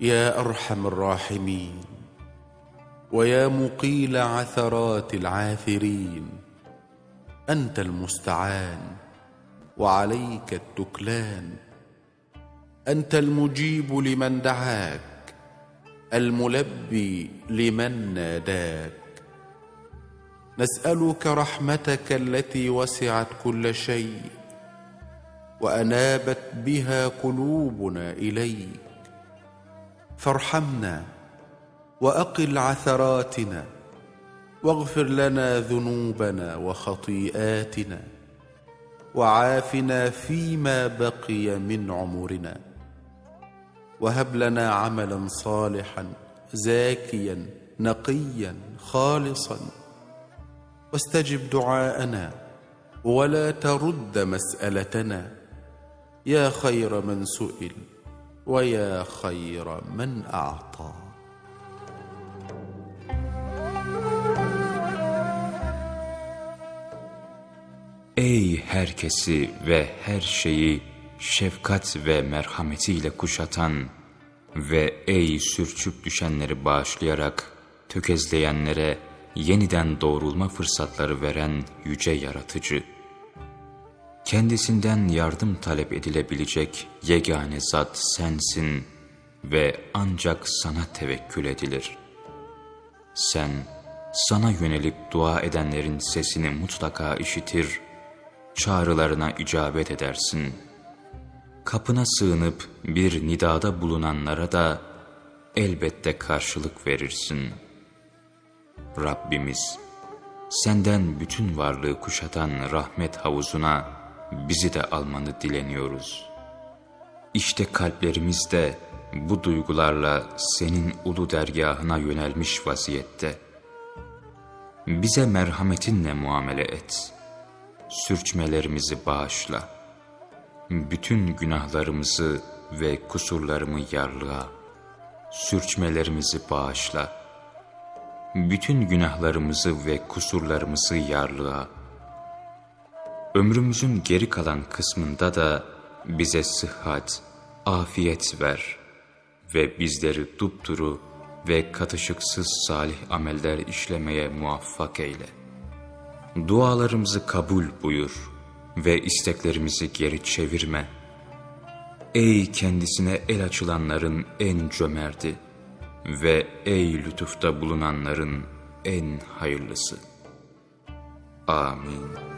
يا أرحم الراحمين ويا مقيل عثرات العاثرين أنت المستعان وعليك التكلان أنت المجيب لمن دعاك الملبي لمن ناداك. نسألك رحمتك التي وسعت كل شيء وأنابت بها قلوبنا إليك. فارحمنا وأقل عثراتنا واغفر لنا ذنوبنا وخطيئاتنا وعافنا فيما بقي من عمرنا وهب لنا عملا صالحا زاكيا نقيا خالصا واستجب دعاءنا ولا ترد مسألتنا يا خير من سئل ويا خير من اعطى Ey herkesi ve her şeyi şefkat ve merhametiyle kuşatan ve ey sürçüp düşenleri bağışlayarak tökezleyenlere yeniden doğrulma fırsatları veren yüce yaratıcı. Kendisinden yardım talep edilebilecek yegane zat sensin ve ancak sana tevekkül edilir. Sen, sana yönelip dua edenlerin sesini mutlaka işitir, çağrılarına icabet edersin. Kapına sığınıp bir nidada bulunanlara da elbette karşılık verirsin. Rabbimiz, senden bütün varlığı kuşatan rahmet havuzuna bizi de almanı dileniyoruz. İşte kalplerimiz de bu duygularla senin ulu dergahına yönelmiş vaziyette. Bize merhametinle muamele et. Sürçmelerimizi bağışla. Bütün günahlarımızı ve kusurlarımı yarlığa, sürçmelerimizi bağışla. Bütün günahlarımızı ve kusurlarımızı yarlığa. Ömrümüzün geri kalan kısmında da bize sıhhat, afiyet ver ve bizleri dupduru ve katışıksız salih ameller işlemeye muvaffak eyle. Dualarımızı kabul buyur ve isteklerimizi geri çevirme. Ey kendisine el açılanların en cömerti ve ey lütufta bulunanların en hayırlısı. Amin.